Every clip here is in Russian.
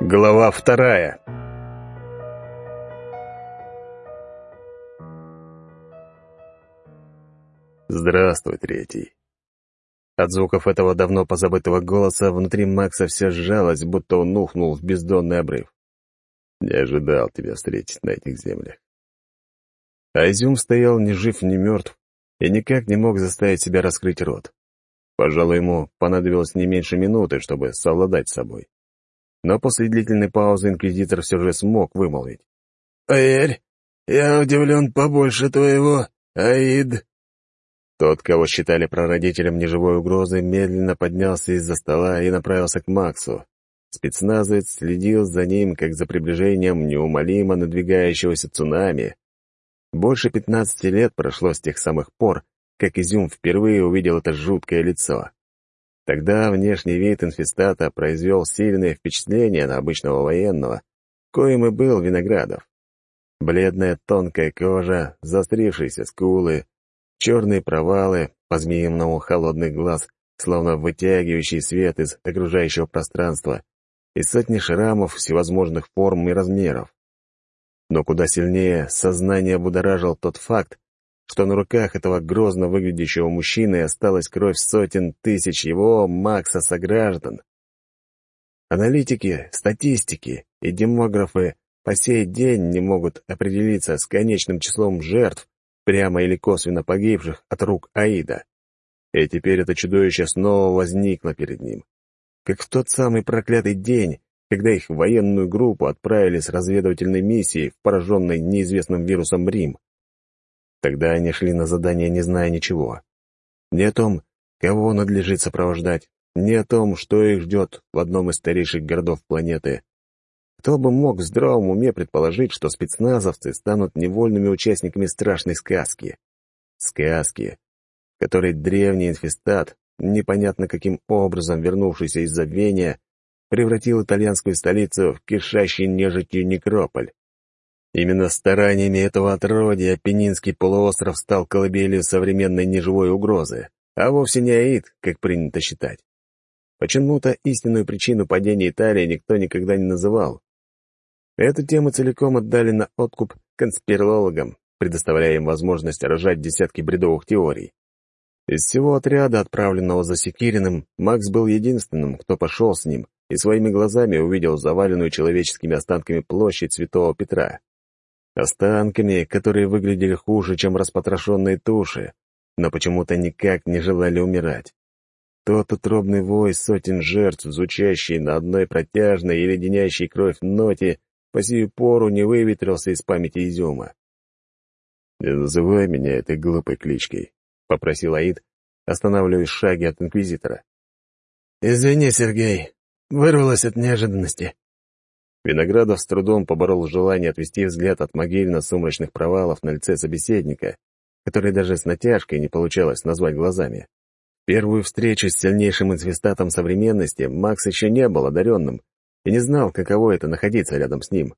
Глава вторая. Здравствуй, третий. От звуков этого давно позабытого голоса внутри Макса все сжалось, будто он ухнул в бездонный обрыв. Не ожидал тебя встретить на этих землях. А стоял ни жив, ни мертв и никак не мог заставить себя раскрыть рот. Пожалуй, ему понадобилось не меньше минуты, чтобы совладать с собой но после длительной паузы инквизитор все же смог вымолвить. «Поверь, я удивлен побольше твоего, Аид». Тот, кого считали прародителем неживой угрозы, медленно поднялся из-за стола и направился к Максу. Спецназовец следил за ним, как за приближением неумолимо надвигающегося цунами. Больше пятнадцати лет прошло с тех самых пор, как Изюм впервые увидел это жуткое лицо. Тогда внешний вид инфестата произвел сильное впечатление на обычного военного, коим и был Виноградов. Бледная тонкая кожа, заострившиеся скулы, черные провалы, по-змеиному холодный глаз, словно вытягивающий свет из окружающего пространства, и сотни шрамов всевозможных форм и размеров. Но куда сильнее сознание будоражил тот факт, что на руках этого грозно выглядящего мужчины осталась кровь сотен тысяч его, Макса, сограждан. Аналитики, статистики и демографы по сей день не могут определиться с конечным числом жертв, прямо или косвенно погибших от рук Аида. И теперь это чудовище снова возникло перед ним. Как в тот самый проклятый день, когда их военную группу отправили с разведывательной миссией в пораженный неизвестным вирусом Рим. Тогда они шли на задание, не зная ничего. Ни о том, кого надлежит сопровождать, ни о том, что их ждет в одном из старейших городов планеты. Кто бы мог в здравом уме предположить, что спецназовцы станут невольными участниками страшной сказки? Сказки, в которой древний инфестат, непонятно каким образом вернувшийся из забвения, превратил итальянскую столицу в кишащий нежитью некрополь. Именно стараниями этого отродья Пенинский полуостров стал колыбелью современной неживой угрозы, а вовсе не Аид, как принято считать. Почему-то истинную причину падения Италии никто никогда не называл. Эту тему целиком отдали на откуп конспирологам, предоставляя им возможность рожать десятки бредовых теорий. Из всего отряда, отправленного за Секириным, Макс был единственным, кто пошел с ним и своими глазами увидел заваленную человеческими останками площадь Святого Петра. Останками, которые выглядели хуже, чем распотрошенные туши, но почему-то никак не желали умирать. Тот утробный вой сотен жертв, звучащий на одной протяжной и леденящей кровь ноте, по сию пору не выветрился из памяти изюма. «Не называй меня этой глупой кличкой», — попросил Аид, останавливаясь в шаге от Инквизитора. «Извини, Сергей, вырвалось от неожиданности», Виноградов с трудом поборол желание отвести взгляд от могильно-сумрачных провалов на лице собеседника, который даже с натяжкой не получалось назвать глазами. Первую встречу с сильнейшим инфестатом современности Макс еще не был одаренным и не знал, каково это находиться рядом с ним.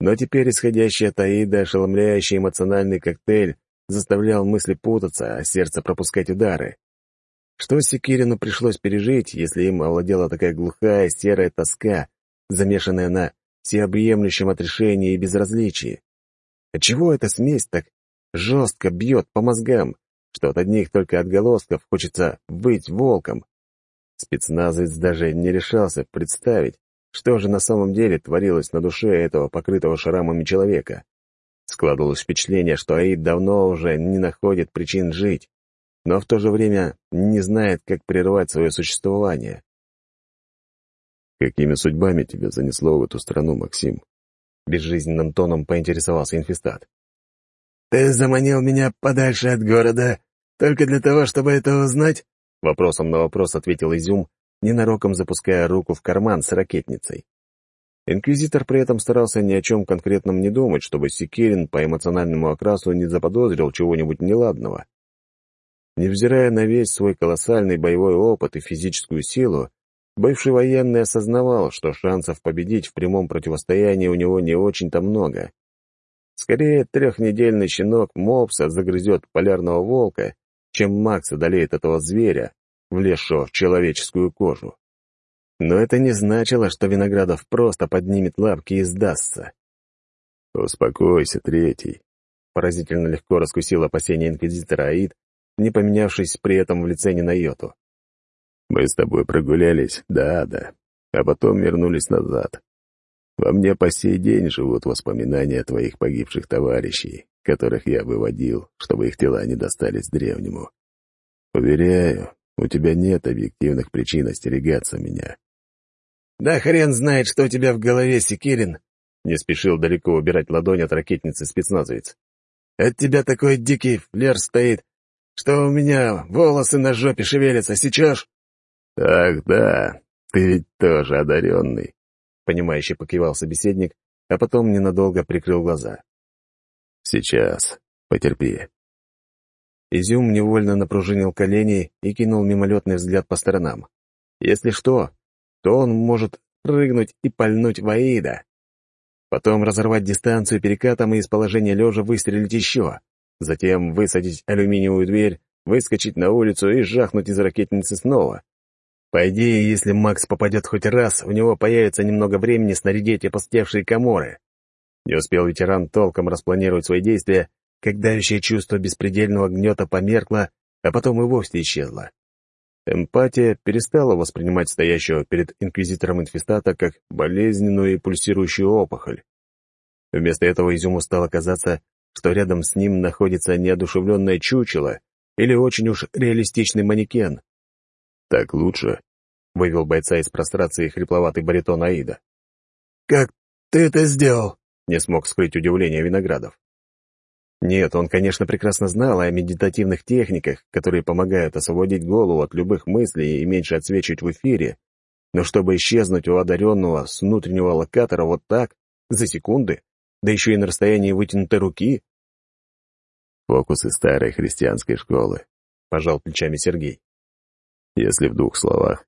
Но теперь исходящий от Аида ошеломляющий эмоциональный коктейль заставлял мысли путаться, а сердце пропускать удары. Что Секирину пришлось пережить, если им овладела такая глухая серая тоска, замешанная на всеобъемлющем отрешении и безразличии. Отчего эта смесь так жестко бьет по мозгам, что от одних только отголосков хочется быть волком? Спецназовец даже не решался представить, что же на самом деле творилось на душе этого покрытого шрамами человека. Складывалось впечатление, что Аид давно уже не находит причин жить, но в то же время не знает, как прервать свое существование. «Какими судьбами тебя занесло в эту страну, Максим?» Безжизненным тоном поинтересовался инфестат. «Ты заманил меня подальше от города только для того, чтобы это узнать?» Вопросом на вопрос ответил Изюм, ненароком запуская руку в карман с ракетницей. Инквизитор при этом старался ни о чем конкретном не думать, чтобы Секирин по эмоциональному окрасу не заподозрил чего-нибудь неладного. Невзирая на весь свой колоссальный боевой опыт и физическую силу, Бывший военный осознавал, что шансов победить в прямом противостоянии у него не очень-то много. Скорее, трехнедельный щенок Мопса загрызет полярного волка, чем Макс одолеет этого зверя, влезшего в человеческую кожу. Но это не значило, что Виноградов просто поднимет лапки и сдастся. «Успокойся, третий», — поразительно легко раскусил опасения инквизитора Аид, не поменявшись при этом в лице ни на йоту. «Мы с тобой прогулялись, да-да, а потом вернулись назад. Во мне по сей день живут воспоминания твоих погибших товарищей, которых я выводил, чтобы их тела не достались древнему. Уверяю, у тебя нет объективных причин остерегаться меня. «Да хрен знает, что у тебя в голове, Секирин!» Не спешил далеко убирать ладонь от ракетницы спецназовец. «От тебя такой дикий флер стоит, что у меня волосы на жопе шевелятся, сейчас...» «Ах да, ты ведь тоже одаренный», — понимающе покивал собеседник, а потом ненадолго прикрыл глаза. «Сейчас, потерпи». Изюм невольно напружинил колени и кинул мимолетный взгляд по сторонам. Если что, то он может прыгнуть и пальнуть Ваида. Потом разорвать дистанцию перекатом и из положения лежа выстрелить еще. Затем высадить алюминиевую дверь, выскочить на улицу и жахнуть из ракетницы снова. По идее, если Макс попадет хоть раз, у него появится немного времени снарядить опустевшие коморы. Не успел ветеран толком распланировать свои действия, как давящее чувство беспредельного гнета померкло, а потом и вовсе исчезло. Эмпатия перестала воспринимать стоящего перед инквизитором инфестата как болезненную и пульсирующую опухоль. Вместо этого Изюму стало казаться, что рядом с ним находится неодушевленное чучело или очень уж реалистичный манекен. «Так лучше», — вывел бойца из прострации хрипловатый баритон Аида. «Как ты это сделал?» — не смог скрыть удивление Виноградов. Нет, он, конечно, прекрасно знал о медитативных техниках, которые помогают освободить голову от любых мыслей и меньше отсвечивать в эфире, но чтобы исчезнуть у одаренного с внутреннего локатора вот так, за секунды, да еще и на расстоянии вытянутой руки... Фокусы старой христианской школы, — пожал плечами Сергей. Если в двух словах,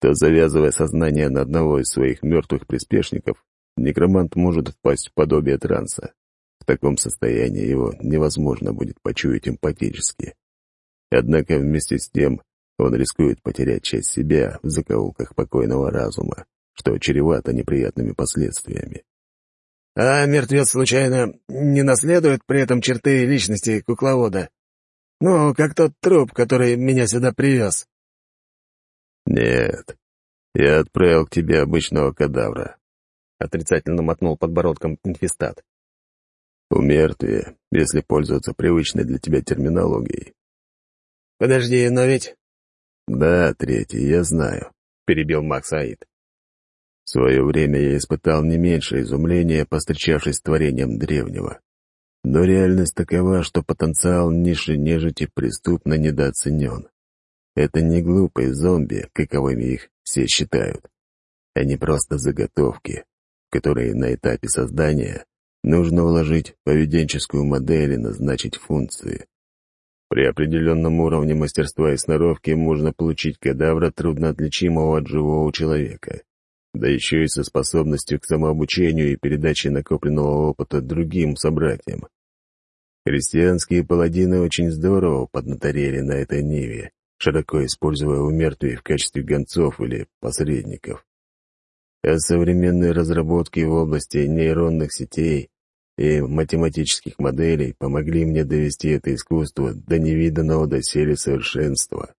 то, завязывая сознание на одного из своих мертвых приспешников, некромант может впасть в подобие транса. В таком состоянии его невозможно будет почуять эмпатически. Однако вместе с тем он рискует потерять часть себя в закоулках покойного разума, что чревато неприятными последствиями. «А мертвец, случайно, не наследует при этом черты личности кукловода? Ну, как тот труп, который меня сюда привез?» «Нет, я отправил к тебе обычного кадавра», — отрицательно мотнул подбородком инфестат. Умертвие, если пользоваться привычной для тебя терминологией. «Подожди, но ведь...» «Да, третий, я знаю», — перебил Макс Аид. В свое время я испытал не меньше изумления, постречавшись с творением древнего. Но реальность такова, что потенциал ниши нежити преступно недооценен. Это не глупые зомби, каковыми их все считают. Они просто заготовки, которые на этапе создания Нужно вложить поведенческую модель и назначить функции. При определенном уровне мастерства и сноровки можно получить кадавра, трудноотличимого от живого человека, да еще и со способностью к самообучению и передаче накопленного опыта другим собратьям. Христианские паладины очень здорово поднаторели на этой ниве, широко используя умертвие в качестве гонцов или посредников. А современные разработки в области нейронных сетей и математических моделей помогли мне довести это искусство до невиданного доселе совершенства.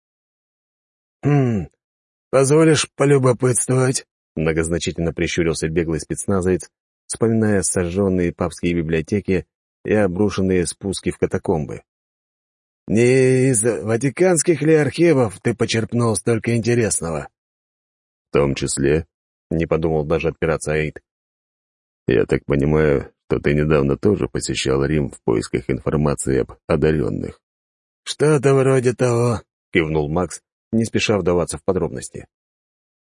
«Хм, позволишь полюбопытствовать?» Многозначительно прищурился беглый спецназовец, вспоминая сожженные папские библиотеки и обрушенные спуски в катакомбы. «Не из ватиканских ли архивов ты почерпнул столько интересного?» «В том числе», — не подумал даже отпираться Аид. «Я так понимаю, что ты недавно тоже посещал Рим в поисках информации об одаренных». «Что-то вроде того», — кивнул Макс, не спеша вдаваться в подробности.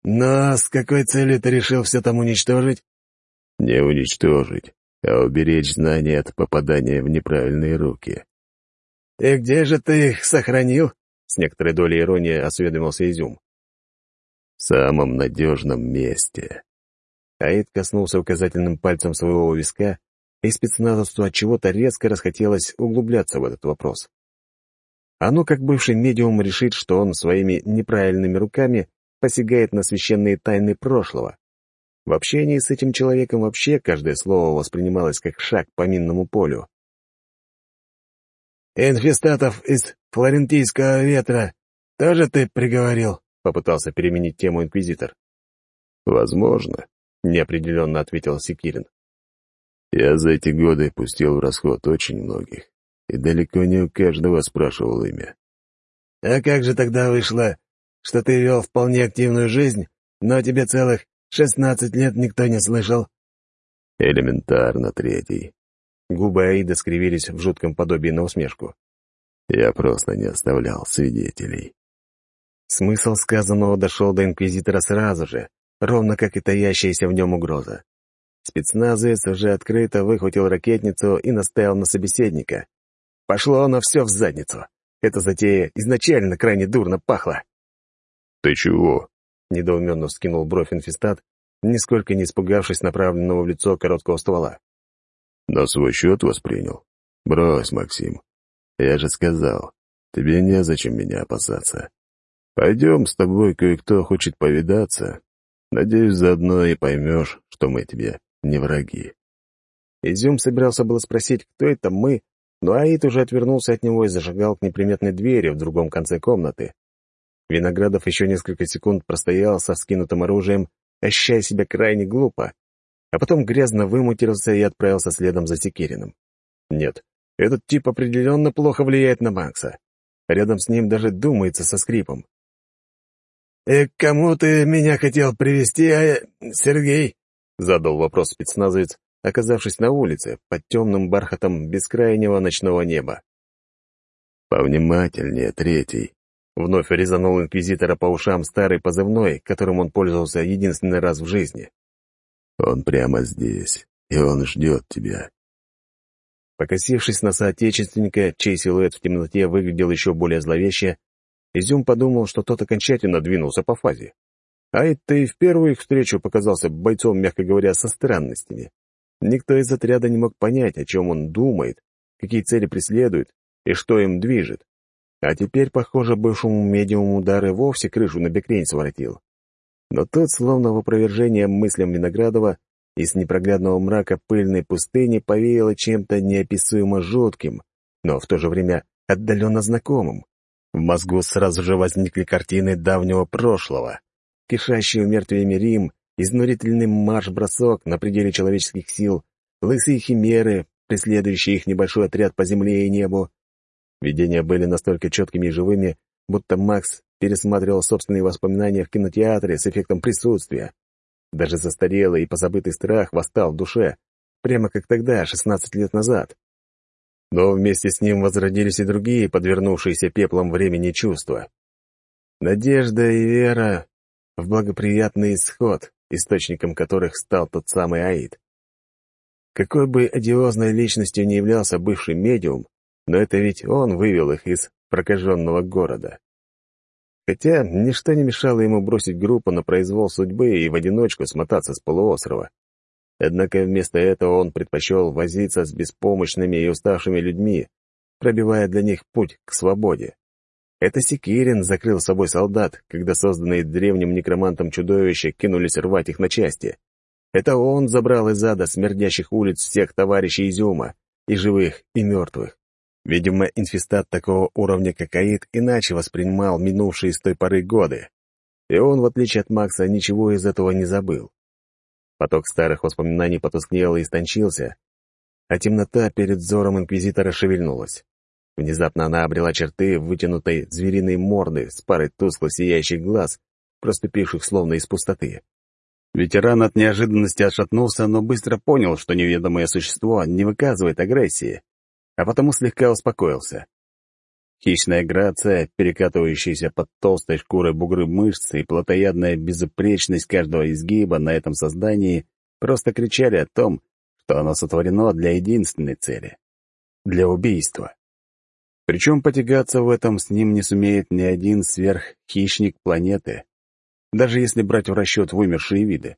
«Но с какой целью ты решил все там уничтожить?» «Не уничтожить, а уберечь знания от попадания в неправильные руки». «И где же ты их сохранил?» — с некоторой долей иронии осведомился Изюм. «В самом надежном месте», Аид коснулся указательным пальцем своего виска, и спецназовцу от чего-то резко расхотелось углубляться в этот вопрос. Оно, как бывший медиум, решит, что он своими неправильными руками посягает на священные тайны прошлого. В общении с этим человеком вообще каждое слово воспринималось как шаг по минному полю. «Инфестатов из флорентийского ветра тоже ты приговорил?» — попытался переменить тему инквизитор. «Возможно», — неопределенно ответил Секирин. «Я за эти годы пустил в расход очень многих, и далеко не у каждого спрашивал имя». «А как же тогда вышло, что ты вел вполне активную жизнь, но тебе целых шестнадцать лет никто не слышал?» «Элементарно, третий. Губы Аида скривились в жутком подобии на усмешку. Я просто не оставлял свидетелей. Смысл сказанного дошел до Инквизитора сразу же, ровно как и таящаяся в нем угроза. Спецназовец уже открыто выхватил ракетницу и наставил на собеседника. Пошло оно все в задницу. Эта затея изначально крайне дурно пахла. «Ты чего?» — недоуменно вскинул бровь инфестат, нисколько не испугавшись направленного в лицо короткого ствола. На свой счет воспринял? Брось, Максим. Я же сказал, тебе незачем меня опасаться. Пойдем, с тобой кое-кто хочет повидаться. Надеюсь, заодно и поймешь, что мы тебе не враги. Изюм собирался было спросить, кто это мы, но Аид уже отвернулся от него и зажигал к неприметной двери в другом конце комнаты. Виноградов еще несколько секунд простоял со скинутым оружием, ощущая себя крайне глупо, а потом грязно вымутился и отправился следом за Секириным. Нет, этот тип определенно плохо влияет на Макса. Рядом с ним даже думается со скрипом. «И «Э, к кому ты меня хотел привести, а... Сергей?» — задал вопрос спецназовец, оказавшись на улице, под темным бархатом бескрайнего ночного неба. «Повнимательнее, третий», — вновь резанул инквизитора по ушам старый позывной, которым он пользовался единственный раз в жизни. Он прямо здесь, и он ждет тебя. Покосившись на соотечественника, чей силуэт в темноте выглядел еще более зловеще, Изюм подумал, что тот окончательно двинулся по фазе. А это и в первую их встречу показался бойцом, мягко говоря, со странностями. Никто из отряда не мог понять, о чем он думает, какие цели преследует и что им движет. А теперь, похоже, бывшему медиуму удары вовсе крышу на бекрень своротил. Но тот, словно в опровержение мыслям Виноградова, из непроглядного мрака пыльной пустыни повеяло чем-то неописуемо жутким, но в то же время отдаленно знакомым. В мозгу сразу же возникли картины давнего прошлого. Кишащий умертвиями Рим, изнурительный марш-бросок на пределе человеческих сил, лысые химеры, преследующие их небольшой отряд по земле и небу. Видения были настолько четкими и живыми, будто Макс пересматривал собственные воспоминания в кинотеатре с эффектом присутствия. Даже застарелый и позабытый страх восстал в душе, прямо как тогда, 16 лет назад. Но вместе с ним возродились и другие, подвернувшиеся пеплом времени чувства. Надежда и вера в благоприятный исход, источником которых стал тот самый Аид. Какой бы одиозной личностью не являлся бывший медиум, но это ведь он вывел их из прокаженного города. Хотя ничто не мешало ему бросить группу на произвол судьбы и в одиночку смотаться с полуострова. Однако вместо этого он предпочел возиться с беспомощными и уставшими людьми, пробивая для них путь к свободе. Это Секирин закрыл собой солдат, когда созданные древним некромантом чудовища кинулись рвать их на части. Это он забрал из ада смердящих улиц всех товарищей Изюма, и живых, и мертвых. Видимо, инфестат такого уровня, как Аид, иначе воспринимал минувшие с той поры годы. И он, в отличие от Макса, ничего из этого не забыл. Поток старых воспоминаний потускнел и истончился, а темнота перед взором инквизитора шевельнулась. Внезапно она обрела черты вытянутой звериной морды с парой тускло сияющих глаз, проступивших словно из пустоты. Ветеран от неожиданности отшатнулся, но быстро понял, что неведомое существо не выказывает агрессии, а потому слегка успокоился. Хищная грация, перекатывающаяся под толстой шкурой бугры мышц и плотоядная безупречность каждого изгиба на этом создании просто кричали о том, что оно сотворено для единственной цели — для убийства. Причем потягаться в этом с ним не сумеет ни один сверххищник планеты, даже если брать в расчет вымершие виды.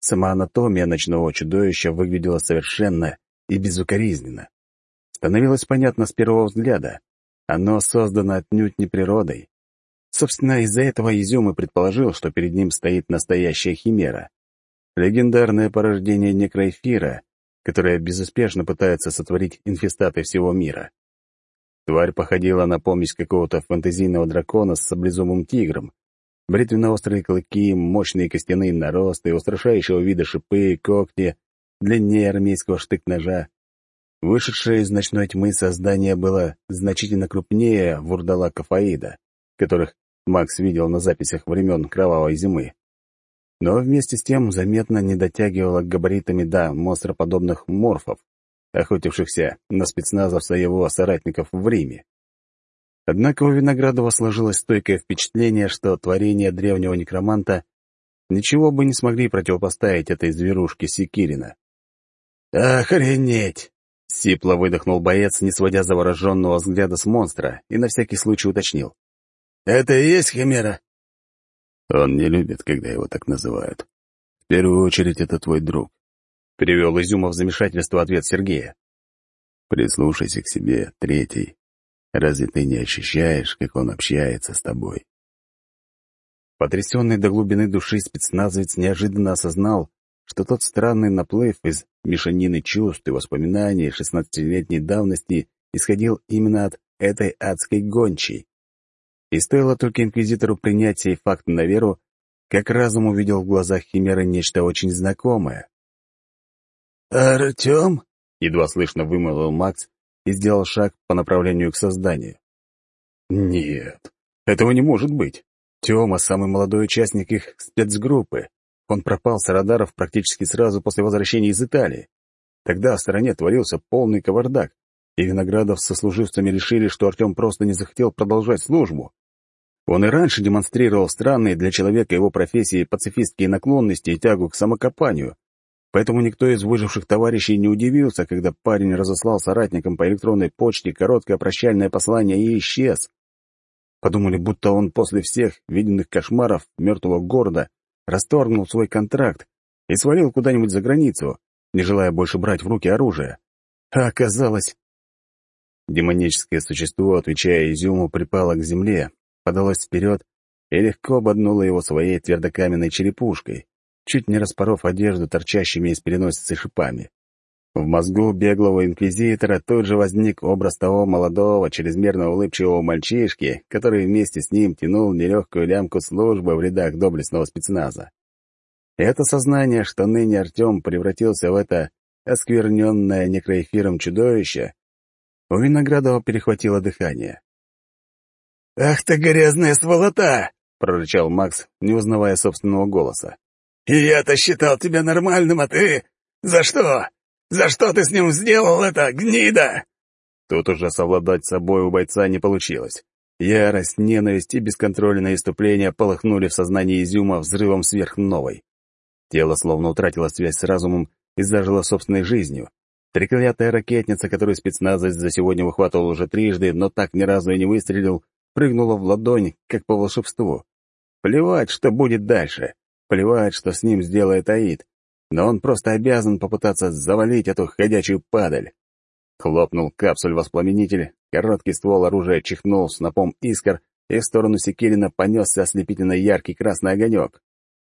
Сама анатомия ночного чудовища выглядела совершенно и безукоризненно становилось понятно с первого взгляда. Оно создано отнюдь не природой. Собственно, из-за этого Изюм и предположил, что перед ним стоит настоящая химера. Легендарное порождение некроэфира, которое безуспешно пытается сотворить инфестаты всего мира. Тварь походила на помесь какого-то фэнтезийного дракона с саблезумым тигром. Бритвенно-острые клыки, мощные костяные наросты, устрашающего вида шипы, когти, длиннее армейского штык-ножа. Вышедшее из ночной тьмы создание было значительно крупнее вурдалаков Аида, которых Макс видел на записях времен Кровавой зимы. Но вместе с тем заметно не дотягивало габаритами до монстроподобных морфов, охотившихся на спецназовца его соратников в Риме. Однако у Виноградова сложилось стойкое впечатление, что творения древнего некроманта ничего бы не смогли противопоставить этой зверушке Секирина. «Охренеть!» — сипло выдохнул боец, не сводя завороженного взгляда с монстра, и на всякий случай уточнил. «Это и есть Химера?» «Он не любит, когда его так называют. В первую очередь, это твой друг. — перевел Изюма в замешательство ответ Сергея. «Прислушайся к себе, третий. Разве ты не ощущаешь, как он общается с тобой?» Потрясенный до глубины души спецназовец неожиданно осознал, что тот странный наплыв из мешанины чувств и воспоминаний шестнадцатилетней давности исходил именно от этой адской гончей. И стоило только инквизитору принять сей факт на веру, как разум увидел в глазах Химеры нечто очень знакомое. «Артем?» — едва слышно вымолвил Макс и сделал шаг по направлению к созданию. «Нет, этого не может быть. Тёма — самый молодой участник их спецгруппы. Он пропал с радаров практически сразу после возвращения из Италии. Тогда в стороне творился полный кавардак, и Виноградов со служивцами решили, что Артем просто не захотел продолжать службу. Он и раньше демонстрировал странные для человека его профессии пацифистские наклонности и тягу к самокопанию, Поэтому никто из выживших товарищей не удивился, когда парень разослал соратникам по электронной почте короткое прощальное послание и исчез. Подумали, будто он после всех виденных кошмаров мертвого города расторгнул свой контракт и свалил куда-нибудь за границу, не желая больше брать в руки оружие. А оказалось... Демоническое существо, отвечая изюму, припало к земле, подалось вперед и легко ободнуло его своей твердокаменной черепушкой чуть не распоров одежду торчащими из переносицы шипами. В мозгу беглого инквизитора тут же возник образ того молодого, чрезмерно улыбчивого мальчишки, который вместе с ним тянул нелегкую лямку службы в рядах доблестного спецназа. Это сознание, что ныне Артем превратился в это оскверненное некроэфиром чудовище, у Виноградова перехватило дыхание. «Ах ты грязная сволота!» — прорычал Макс, не узнавая собственного голоса. Я-то считал тебя нормальным, а ты... За что? За что ты с ним сделал это, гнида?» Тут уже совладать собой у бойца не получилось. Ярость, ненависть и бесконтрольное иступление полыхнули в сознании Изюма взрывом сверхновой. Тело словно утратило связь с разумом и зажило собственной жизнью. Треклятая ракетница, которую спецназовец за сегодня выхватывал уже трижды, но так ни разу и не выстрелил, прыгнула в ладонь, как по волшебству. Плевать, что будет дальше. Плевать, что с ним сделает Аид, но он просто обязан попытаться завалить эту ходячую падаль. Хлопнул капсуль-воспламенитель, короткий ствол оружия чихнул снопом искр, и в сторону Секирина понесся ослепительно яркий красный огонек.